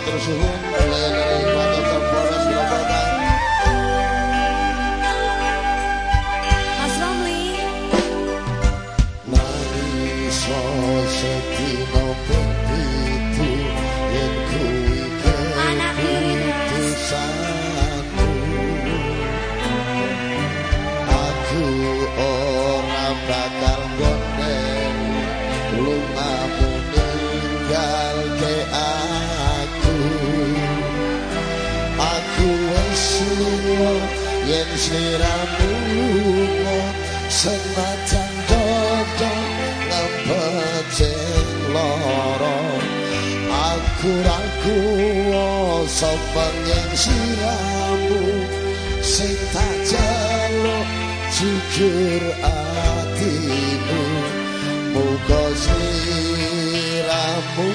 cuatro yen siramu mo senajan dodo ngapece loro. Aku ragu sopan yen siramu sing tak jalo jujur atimu muka siramu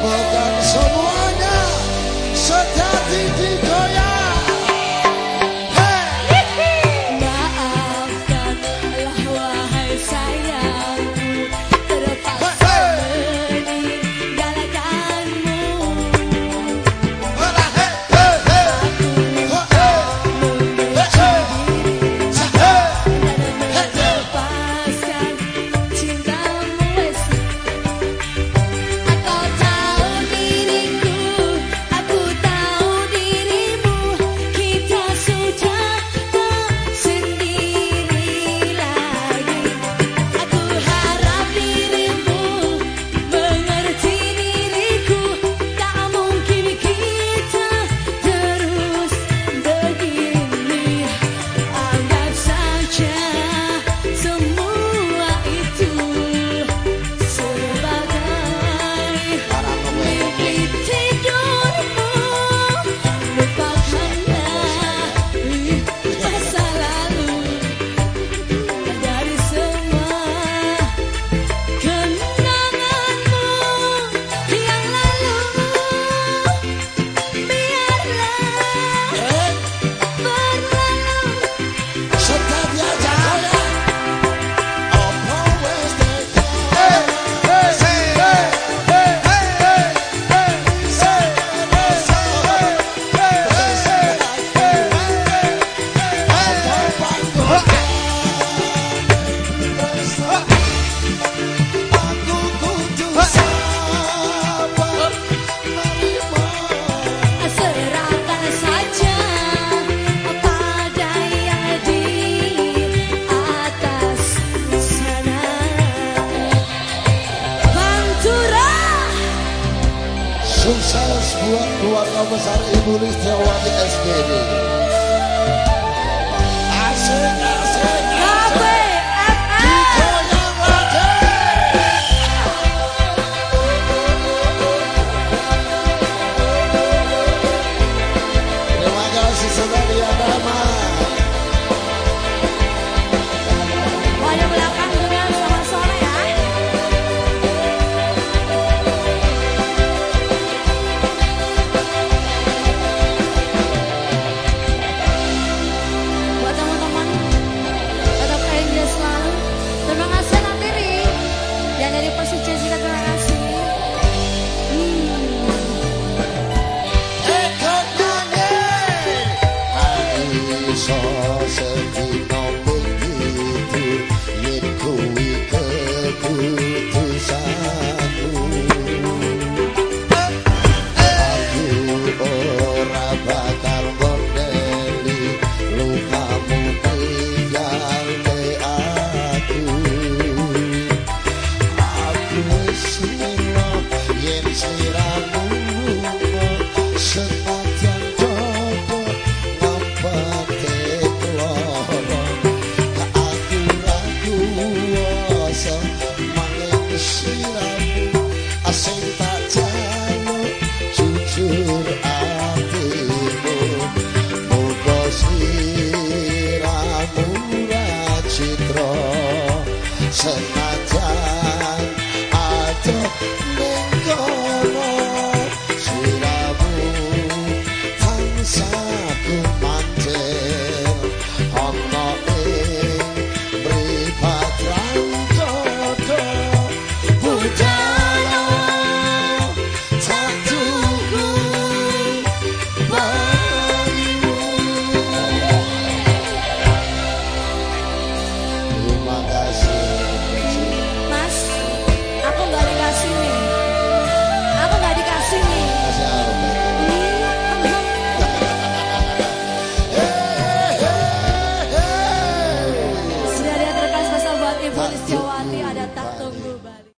Bukan semuanya. Sejati di Sukses buat keluarga besar Ibu Listiawati SBD. Asik, Jackson.